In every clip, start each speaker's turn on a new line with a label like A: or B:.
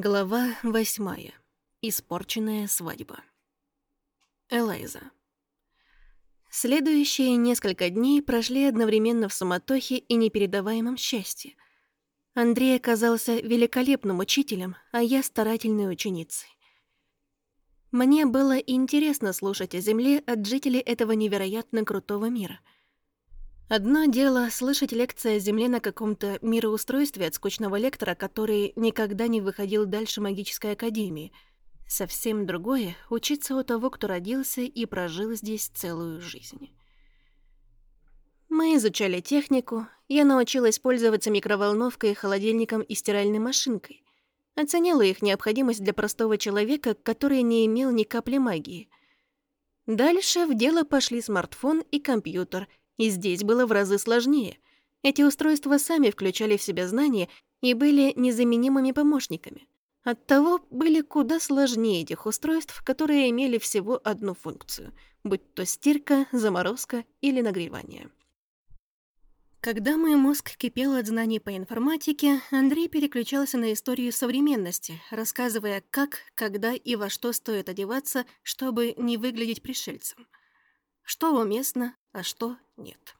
A: Глава восьмая. Испорченная свадьба. Элайза. Следующие несколько дней прошли одновременно в суматохе и непередаваемом счастье. Андрей оказался великолепным учителем, а я старательной ученицей. Мне было интересно слушать о Земле от жителей этого невероятно крутого мира — Одно дело слышать лекции о Земле на каком-то мироустройстве от скучного лектора, который никогда не выходил дальше магической академии. Совсем другое — учиться у того, кто родился и прожил здесь целую жизнь. Мы изучали технику, я научилась пользоваться микроволновкой, холодильником и стиральной машинкой. Оценила их необходимость для простого человека, который не имел ни капли магии. Дальше в дело пошли смартфон и компьютер — и здесь было в разы сложнее. Эти устройства сами включали в себя знания и были незаменимыми помощниками. Оттого были куда сложнее этих устройств, которые имели всего одну функцию, будь то стирка, заморозка или нагревание. Когда мой мозг кипел от знаний по информатике, Андрей переключался на историю современности, рассказывая, как, когда и во что стоит одеваться, чтобы не выглядеть пришельцем. Что уместно, а что нет.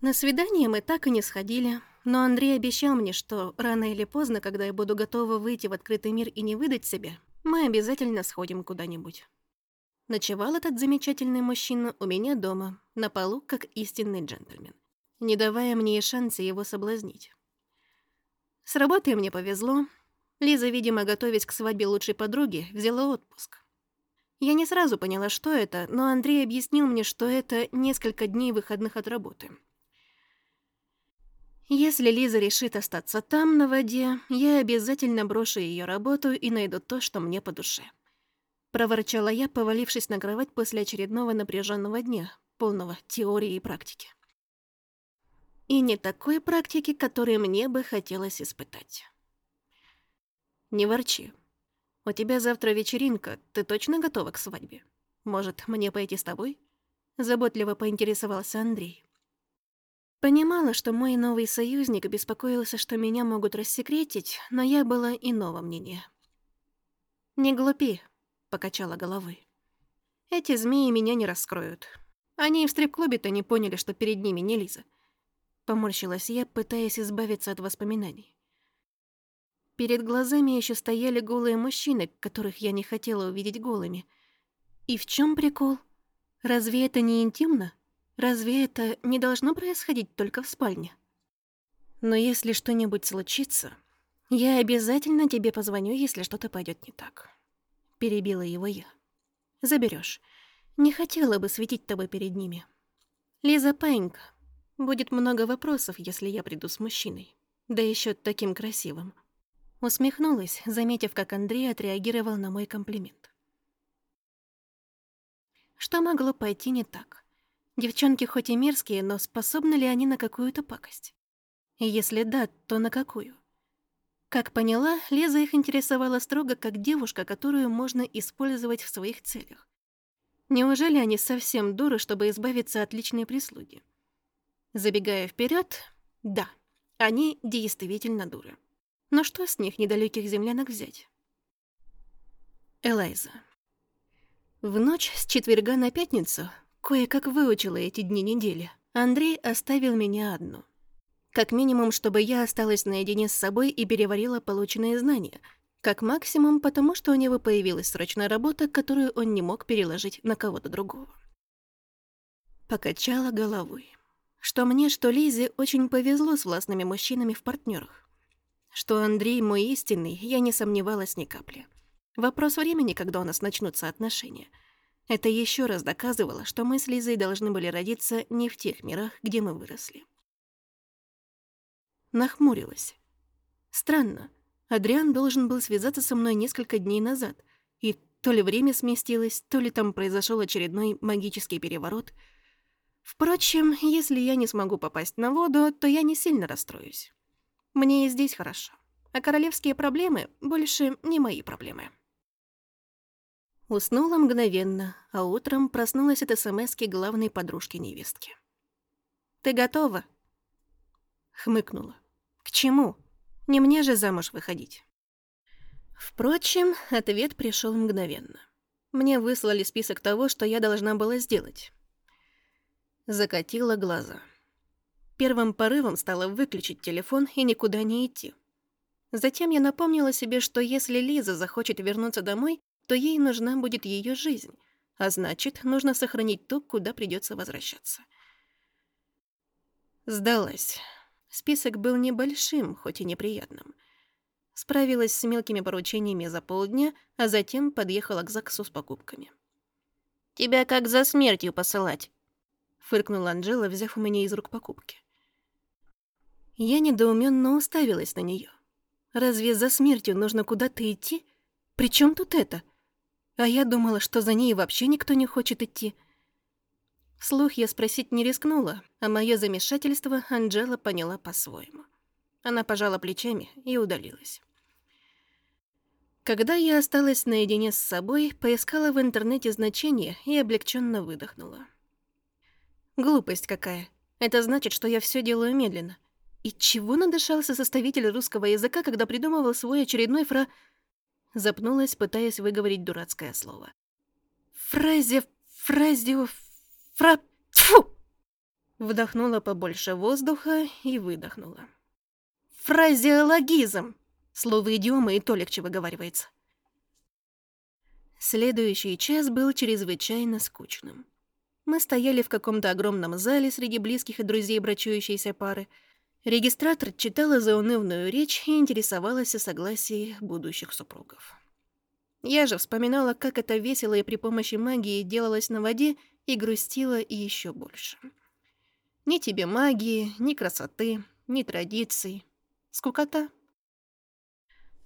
A: На свидание мы так и не сходили, но Андрей обещал мне, что рано или поздно, когда я буду готова выйти в открытый мир и не выдать себя, мы обязательно сходим куда-нибудь. Ночевал этот замечательный мужчина у меня дома, на полу, как истинный джентльмен, не давая мне и шанса его соблазнить. С работы мне повезло. Лиза, видимо, готовясь к свадьбе лучшей подруги, взяла отпуск. Я не сразу поняла, что это, но Андрей объяснил мне, что это несколько дней выходных от работы. Если Лиза решит остаться там, на воде, я обязательно брошу ее работу и найду то, что мне по душе. Проворчала я, повалившись на кровать после очередного напряженного дня, полного теории и практики. И не такой практики, которой мне бы хотелось испытать. Не ворчи. «У тебя завтра вечеринка. Ты точно готова к свадьбе? Может, мне пойти с тобой?» Заботливо поинтересовался Андрей. Понимала, что мой новый союзник беспокоился, что меня могут рассекретить, но я была иного мнения. «Не глупи», — покачала головой. «Эти змеи меня не раскроют. Они и в стрип-клубе-то не поняли, что перед ними не Лиза». Поморщилась я, пытаясь избавиться от воспоминаний. Перед глазами еще стояли голые мужчины, которых я не хотела увидеть голыми. И в чем прикол? Разве это не интимно? Разве это не должно происходить только в спальне? Но если что-нибудь случится, я обязательно тебе позвоню, если что-то пойдет не так. Перебила его я. Заберешь. Не хотела бы светить тобой перед ними. Лиза Пенька. Будет много вопросов, если я приду с мужчиной. Да еще таким красивым. Усмехнулась, заметив, как Андрей отреагировал на мой комплимент. Что могло пойти не так? Девчонки хоть и мерзкие, но способны ли они на какую-то пакость? И если да, то на какую? Как поняла, Лиза их интересовала строго как девушка, которую можно использовать в своих целях. Неужели они совсем дуры, чтобы избавиться от личной прислуги? Забегая вперед, да, они действительно дуры. Но что с них недалеких землянок взять? Элайза. В ночь с четверга на пятницу кое-как выучила эти дни недели. Андрей оставил меня одну. Как минимум, чтобы я осталась наедине с собой и переварила полученные знания. Как максимум, потому что у него появилась срочная работа, которую он не мог переложить на кого-то другого. Покачала головой. Что мне, что Лизе очень повезло с властными мужчинами в партнерах. Что Андрей мой истинный, я не сомневалась ни капли. Вопрос времени, когда у нас начнутся отношения. Это еще раз доказывало, что мы с Лизой должны были родиться не в тех мирах, где мы выросли. Нахмурилась. Странно. Адриан должен был связаться со мной несколько дней назад, и то ли время сместилось, то ли там произошел очередной магический переворот. Впрочем, если я не смогу попасть на воду, то я не сильно расстроюсь. Мне и здесь хорошо. А королевские проблемы больше не мои проблемы. Уснула мгновенно, а утром проснулась от СМСки главной подружки невестки. «Ты готова?» Хмыкнула. «К чему? Не мне же замуж выходить. Впрочем, ответ пришел мгновенно. Мне выслали список того, что я должна была сделать. Закатила глаза. Первым порывом стало выключить телефон и никуда не идти. Затем я напомнила себе, что если Лиза захочет вернуться домой, то ей нужна будет ее жизнь, а значит, нужно сохранить то, куда придется возвращаться. Сдалась. Список был небольшим, хоть и неприятным. Справилась с мелкими поручениями за полдня, а затем подъехала к ЗАГСу с покупками. «Тебя как за смертью посылать?» — фыркнула Анжела, взяв у меня из рук покупки. Я недоуменно уставилась на нее. Разве за смертью нужно куда-то идти? При чем тут это? А я думала, что за ней вообще никто не хочет идти. Слух я спросить не рискнула, а мое замешательство Анжела поняла по-своему. Она пожала плечами и удалилась. Когда я осталась наедине с собой, поискала в интернете значение и облегченно выдохнула. Глупость какая. Это значит, что я все делаю медленно. И чего надышался составитель русского языка, когда придумывал свой очередной фра... Запнулась, пытаясь выговорить дурацкое слово. Фразе... фразио... фра... Тьфу! Вдохнула побольше воздуха и выдохнула. Фразеологизм. Слово идиома и то легче выговаривается. Следующий час был чрезвычайно скучным. Мы стояли в каком-то огромном зале среди близких и друзей брачующейся пары, Регистратор читала заунывную речь и интересовалась о согласии будущих супругов. Я же вспоминала, как это весело и при помощи магии делалось на воде, и грустила и еще больше. Ни тебе магии, ни красоты, ни традиций. Скукота.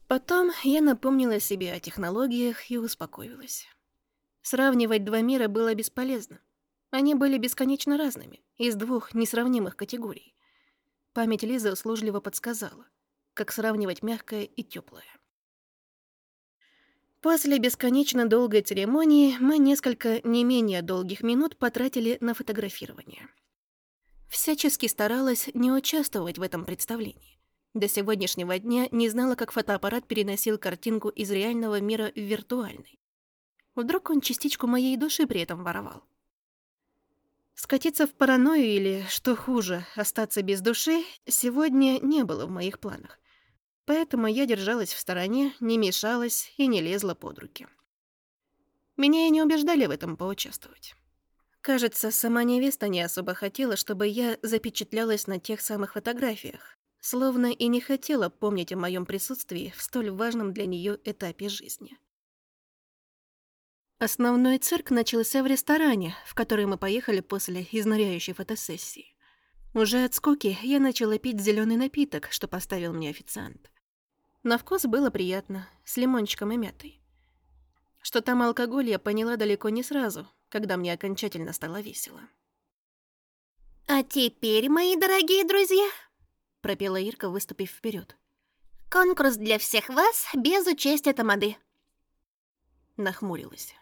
A: Потом я напомнила себе о технологиях и успокоилась. Сравнивать два мира было бесполезно. Они были бесконечно разными, из двух несравнимых категорий. Память Лизы услужливо подсказала, как сравнивать мягкое и теплое. После бесконечно долгой церемонии мы несколько не менее долгих минут потратили на фотографирование. Всячески старалась не участвовать в этом представлении. До сегодняшнего дня не знала, как фотоаппарат переносил картинку из реального мира в виртуальный. Вдруг он частичку моей души при этом воровал. Скатиться в паранойю или, что хуже, остаться без души, сегодня не было в моих планах. Поэтому я держалась в стороне, не мешалась и не лезла под руки. Меня и не убеждали в этом поучаствовать. Кажется, сама невеста не особо хотела, чтобы я запечатлялась на тех самых фотографиях, словно и не хотела помнить о моем присутствии в столь важном для нее этапе жизни. Основной цирк начался в ресторане, в который мы поехали после изнуряющей фотосессии. Уже от скуки я начала пить зеленый напиток, что поставил мне официант. На вкус было приятно, с лимончиком и мятой. Что там алкоголь, я поняла далеко не сразу, когда мне окончательно стало весело.
B: «А теперь, мои дорогие друзья», — пропела Ирка, выступив вперед. «Конкурс для всех вас без участия тамады».
A: Нахмурилась.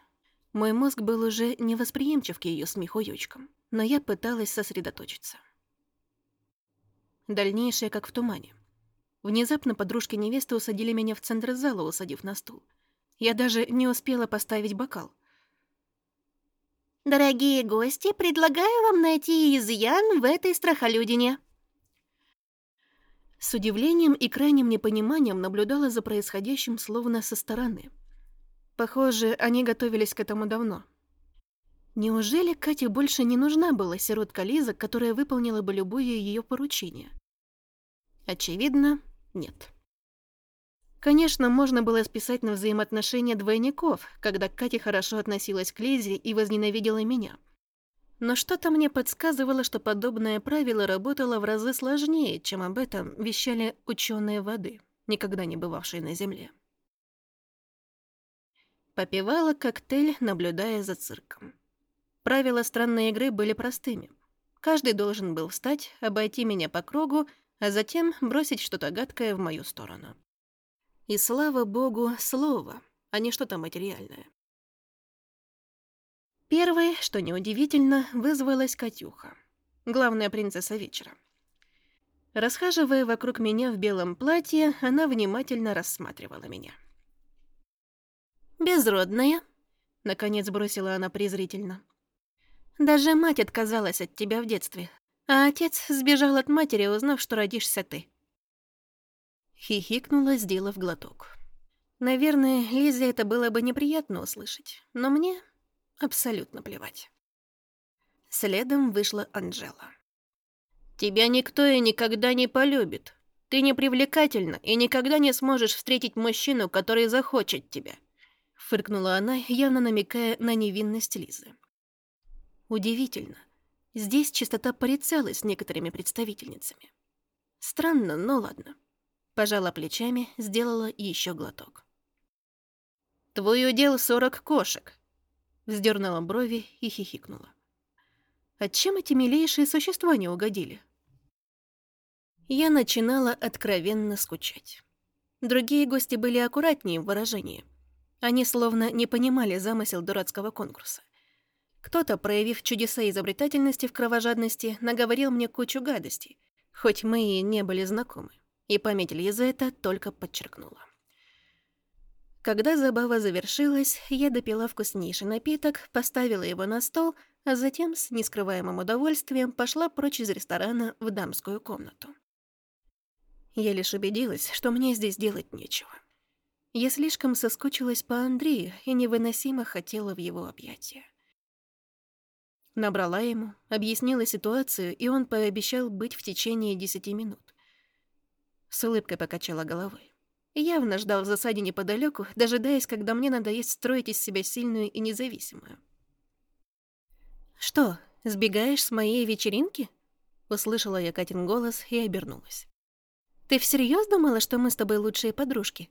A: Мой мозг был уже невосприимчив к ее смехуёчкам, но я пыталась сосредоточиться. Дальнейшее как в тумане. Внезапно подружки невесты усадили меня в центр зала, усадив на стул. Я даже не успела поставить бокал.
B: «Дорогие гости, предлагаю вам найти изъян в этой страхолюдине».
A: С удивлением и крайним непониманием наблюдала за происходящим словно со стороны — Похоже, они готовились к этому давно. Неужели Кате больше не нужна была сиротка Лиза, которая выполнила бы любое ее поручение? Очевидно, нет. Конечно, можно было списать на взаимоотношения двойников, когда Катя хорошо относилась к Лизе и возненавидела меня. Но что-то мне подсказывало, что подобное правило работало в разы сложнее, чем об этом вещали ученые воды, никогда не бывавшие на Земле. Попивала коктейль, наблюдая за цирком. Правила странной игры были простыми. Каждый должен был встать, обойти меня по кругу, а затем бросить что-то гадкое в мою сторону. И слава богу, слово, а не что-то материальное. Первой, что неудивительно, вызвалась Катюха, главная принцесса вечера. Расхаживая вокруг меня в белом платье, она внимательно рассматривала меня. «Безродная», — наконец бросила она презрительно. «Даже мать отказалась от тебя в детстве, а отец сбежал от матери, узнав, что родишься ты». Хихикнула, сделав глоток. Наверное, Лизе это было бы неприятно услышать, но мне абсолютно плевать. Следом вышла Анжела. «Тебя никто и никогда не полюбит. Ты непривлекательна и никогда не сможешь встретить мужчину, который захочет тебя», — фыркнула она, явно намекая на невинность Лизы. Удивительно. Здесь чистота порицалась некоторыми представительницами. Странно, но ладно. Пожала плечами, сделала еще глоток. «Твой удел сорок кошек», — вздернула брови и хихикнула. «А чем эти милейшие существа не угодили?» Я начинала откровенно скучать. Другие гости были аккуратнее в выражении. Они словно не понимали замысел дурацкого конкурса. Кто-то, проявив чудеса изобретательности в кровожадности, наговорил мне кучу гадостей, хоть мы и не были знакомы, и память Лизы это только подчеркнула. Когда забава завершилась, я допила вкуснейший напиток, поставила его на стол, а затем с нескрываемым удовольствием пошла прочь из ресторана в дамскую комнату. Я лишь убедилась, что мне здесь делать нечего. Я слишком соскучилась по Андрею и невыносимо хотела в его объятия. Набрала ему, объяснила ситуацию, и он пообещал быть в течение десяти минут. С улыбкой покачала головой. Явно ждал в засаде неподалеку, дожидаясь, когда мне надоест строить из себя сильную и независимую. «Что, сбегаешь с моей вечеринки?» Услышала я Катин голос и обернулась. «Ты всерьез думала, что мы с тобой лучшие подружки?»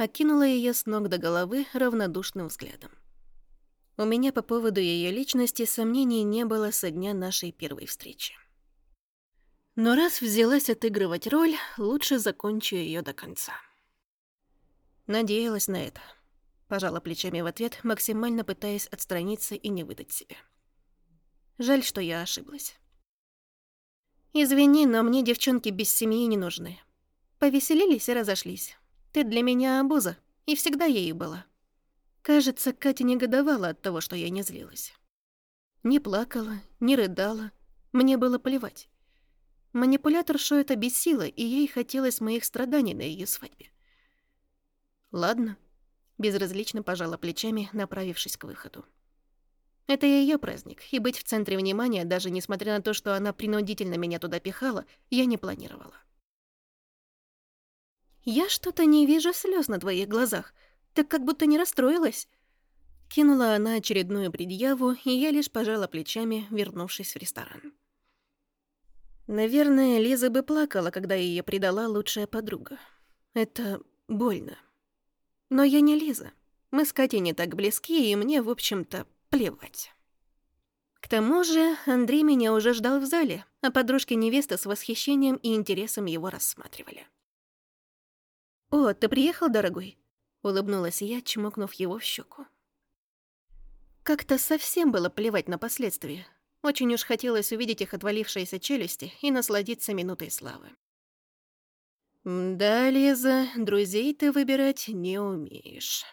A: Окинула ее с ног до головы равнодушным взглядом. У меня по поводу ее личности сомнений не было со дня нашей первой встречи. Но раз взялась отыгрывать роль, лучше закончу ее до конца. Надеялась на это. Пожала плечами в ответ, максимально пытаясь отстраниться и не выдать себя. Жаль, что я ошиблась. «Извини, но мне девчонки без семьи не нужны. Повеселились и разошлись. Ты для меня обуза, и всегда ею была». Кажется, Катя негодовала от того, что я не злилась. Не плакала, не рыдала. Мне было плевать. Манипуляторшу это бесило, и ей хотелось моих страданий на ее свадьбе. Ладно, безразлично пожала плечами, направившись к выходу. Это ее праздник, и быть в центре внимания, даже несмотря на то, что она принудительно меня туда пихала, я не планировала. «Я что-то не вижу слез на твоих глазах. Ты как будто не расстроилась». Кинула она очередную предъяву, и я лишь пожала плечами, вернувшись в ресторан. Наверное, Лиза бы плакала, когда ее предала лучшая подруга. Это больно. Но я не Лиза. Мы с Катей не так близки, и мне, в общем-то, плевать. К тому же Андрей меня уже ждал в зале, а подружки невесты с восхищением и интересом его рассматривали. «О, ты приехал, дорогой?» — улыбнулась я, чмокнув его в щеку. Как-то совсем было плевать на последствия. Очень уж хотелось увидеть их отвалившиеся челюсти и насладиться минутой славы. «Да, Лиза, друзей ты выбирать не умеешь».